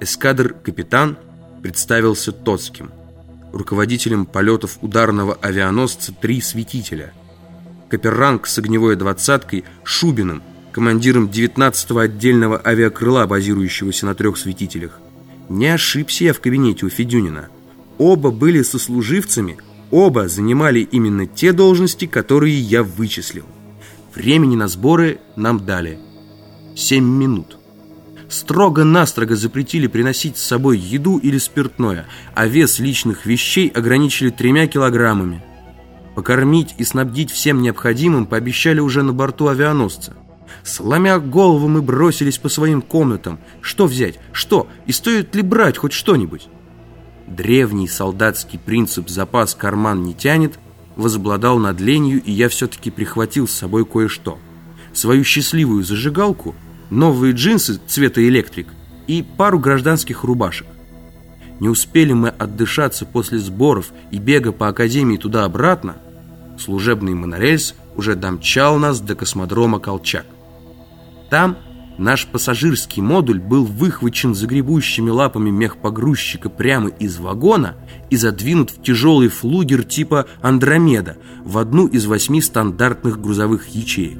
Эскадр-капитан представился Тоцким, руководителем полетов ударного авианосца «Три светителя», Каперранг с огневой двадцаткой Шубиным, командиром 19-го отдельного авиакрыла, базирующегося на трех светителях. Не ошибся я в кабинете у Федюнина. Оба были сослуживцами, оба занимали именно те должности, которые я вычислил. Времени на сборы нам дали 7 минут строго-настрого запретили приносить с собой еду или спиртное, а вес личных вещей ограничили тремя килограммами. Покормить и снабдить всем необходимым пообещали уже на борту авианосца. Сломя голову, мы бросились по своим комнатам. Что взять? Что? И стоит ли брать хоть что-нибудь? Древний солдатский принцип «запас карман не тянет» возобладал над ленью, и я все-таки прихватил с собой кое-что. Свою счастливую зажигалку – новые джинсы цвета электрик и пару гражданских рубашек. Не успели мы отдышаться после сборов и бега по академии туда-обратно, служебный монорельс уже домчал нас до космодрома Колчак. Там наш пассажирский модуль был выхвачен загребущими лапами мехпогрузчика прямо из вагона и задвинут в тяжелый флугер типа «Андромеда» в одну из восьми стандартных грузовых ячеек.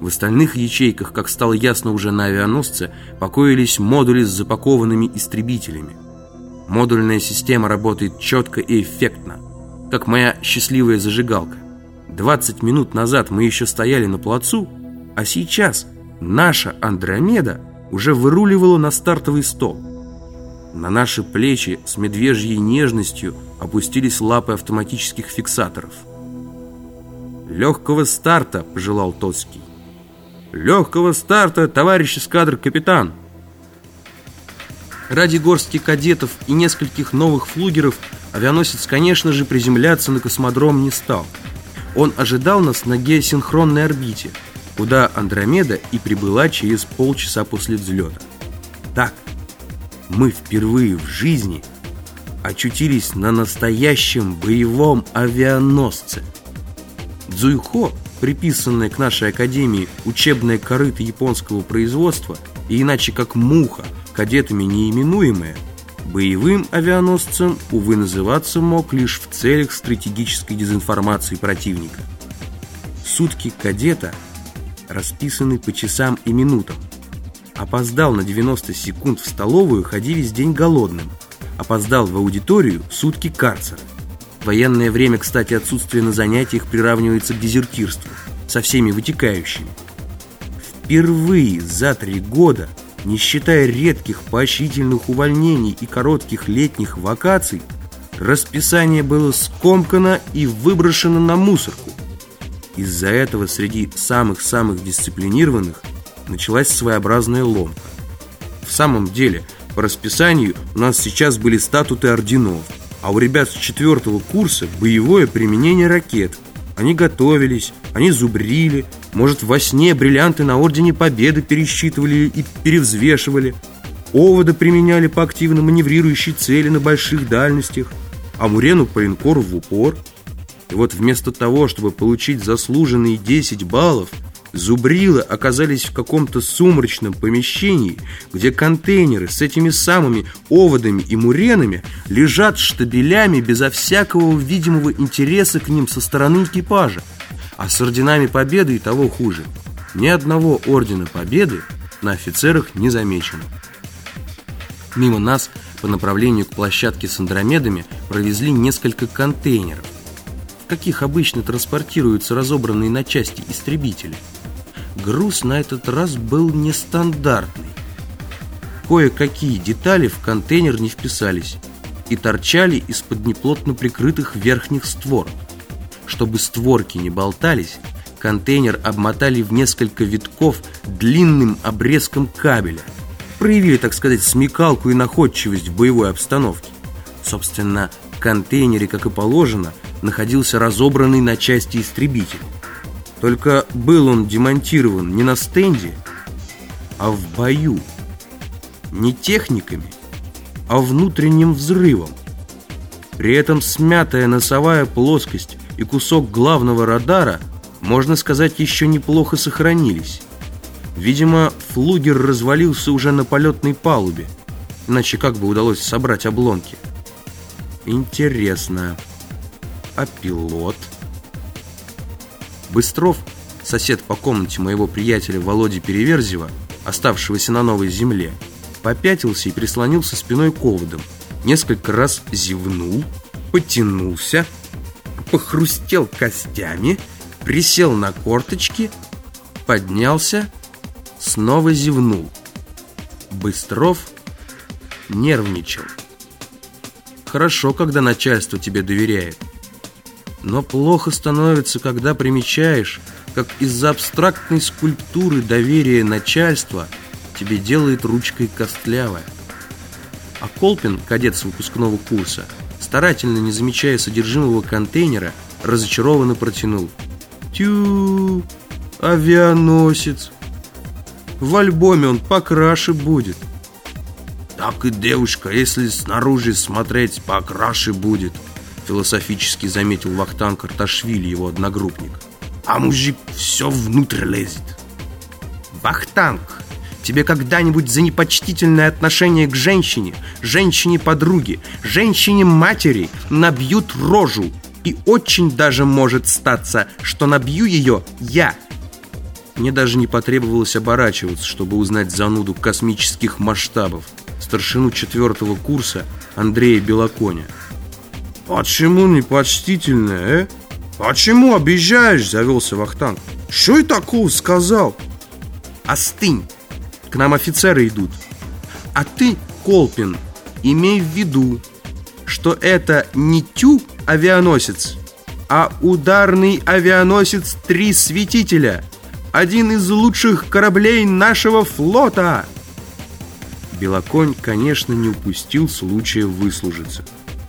В остальных ячейках, как стало ясно уже на авианосце, покоились модули с запакованными истребителями. Модульная система работает четко и эффектно, как моя счастливая зажигалка. 20 минут назад мы еще стояли на плацу, а сейчас наша Андромеда уже выруливала на стартовый стол. На наши плечи с медвежьей нежностью опустились лапы автоматических фиксаторов. «Легкого старта!» – пожелал Тоцкий. Легкого старта, товарищ эскадр-капитан. Ради горстки кадетов и нескольких новых флугеров авианосец, конечно же, приземляться на космодром не стал. Он ожидал нас на геосинхронной орбите, куда Андромеда и прибыла через полчаса после взлета. Так, мы впервые в жизни очутились на настоящем боевом авианосце. Дзуйхо приписанная к нашей академии учебная корыта японского производства и иначе как муха, кадетами неименуемая, боевым авианосцем, увы, называться мог лишь в целях стратегической дезинформации противника. Сутки кадета расписаны по часам и минутам. Опоздал на 90 секунд в столовую, ходи весь день голодным. Опоздал в аудиторию, сутки карцера. Военное время, кстати, отсутствие на занятиях приравнивается к дезертирству, со всеми вытекающими. Впервые за три года, не считая редких поощрительных увольнений и коротких летних вакаций, расписание было скомкано и выброшено на мусорку. Из-за этого среди самых-самых дисциплинированных началась своеобразная ломка. В самом деле, по расписанию у нас сейчас были статуты орденов – а у ребят с четвертого курса боевое применение ракет. Они готовились, они зубрили, может, во сне бриллианты на Ордене Победы пересчитывали и перевзвешивали. Овода применяли по активно маневрирующей цели на больших дальностях, а Мурену по линкору в упор. И вот вместо того, чтобы получить заслуженные 10 баллов – Зубрилы оказались в каком-то сумрачном помещении, где контейнеры с этими самыми оводами и муренами лежат штабелями безо всякого видимого интереса к ним со стороны экипажа. А с орденами Победы и того хуже. Ни одного ордена Победы на офицерах не замечено. Мимо нас по направлению к площадке с андромедами провезли несколько контейнеров, каких обычно транспортируются разобранные на части истребители – груз на этот раз был нестандартный. Кое-какие детали в контейнер не вписались и торчали из-под неплотно прикрытых верхних створок. Чтобы створки не болтались, контейнер обмотали в несколько витков длинным обрезком кабеля. Проявили, так сказать, смекалку и находчивость в боевой обстановке. Собственно, в контейнере, как и положено, находился разобранный на части истребитель. Только был он демонтирован не на стенде, а в бою. Не техниками, а внутренним взрывом. При этом смятая носовая плоскость и кусок главного радара, можно сказать, еще неплохо сохранились. Видимо, флугер развалился уже на полетной палубе, иначе как бы удалось собрать обломки. Интересно, а пилот? Быстров, сосед по комнате моего приятеля Володи Переверзева, оставшегося на новой земле, попятился и прислонился спиной к оводам. Несколько раз зевнул, потянулся, похрустел костями, присел на корточки, поднялся, снова зевнул. Быстров нервничал. Хорошо, когда начальство тебе доверяет. Но плохо становится, когда примечаешь, как из-за абстрактной скульптуры доверия начальства тебе делает ручкой костлявая. А Колпин, кадет с выпускного курса, старательно не замечая содержимого контейнера, разочарованно протянул. Тю, авианосец. В альбоме он покраше будет. Так и девушка, если снаружи смотреть, покраше будет, философически заметил Вахтан Карташвили, его одногруппник. А мужик все внутрь лезет. Вахтанг, тебе когда-нибудь за непочтительное отношение к женщине, женщине-подруге, женщине-матери набьют рожу. И очень даже может статься, что набью ее я. Мне даже не потребовалось оборачиваться, чтобы узнать зануду космических масштабов, старшину четвертого курса Андрея Белоконя. «Почему непочтительное, э? Почему обижаешь?» – завелся Вахтанг. «Что я такого сказал?» «Остынь! К нам офицеры идут. А ты, Колпин, имей в виду, что это не тю авианосец, а ударный авианосец «Три светителя», один из лучших кораблей нашего флота!» Белоконь, конечно, не упустил случая выслужиться.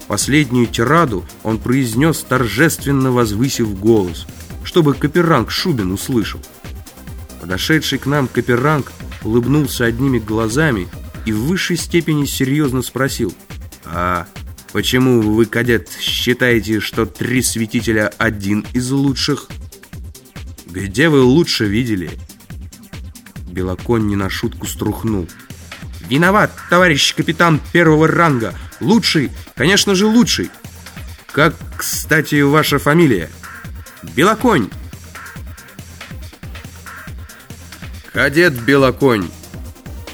Последнюю тираду он произнес, торжественно возвысив голос, чтобы Каперанг Шубин услышал. Подошедший к нам Каперанг улыбнулся одними глазами и в высшей степени серьезно спросил, «А почему вы, кадет, считаете, что три святителя один из лучших?» «Где вы лучше видели?» Белоконь не на шутку струхнул. «Виноват, товарищ капитан первого ранга! Лучший, конечно же, лучший!» «Как, кстати, ваша фамилия?» «Белоконь!» «Кадет Белоконь,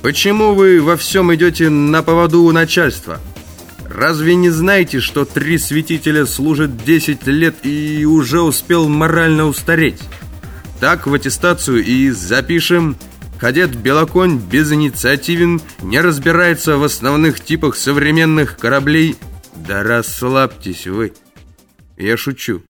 почему вы во всем идете на поводу у начальства? Разве не знаете, что три святителя служат 10 лет и уже успел морально устареть?» Так в аттестацию и запишем. Кадет Белоконь безинициативен, не разбирается в основных типах современных кораблей. Да расслабьтесь вы. Я шучу.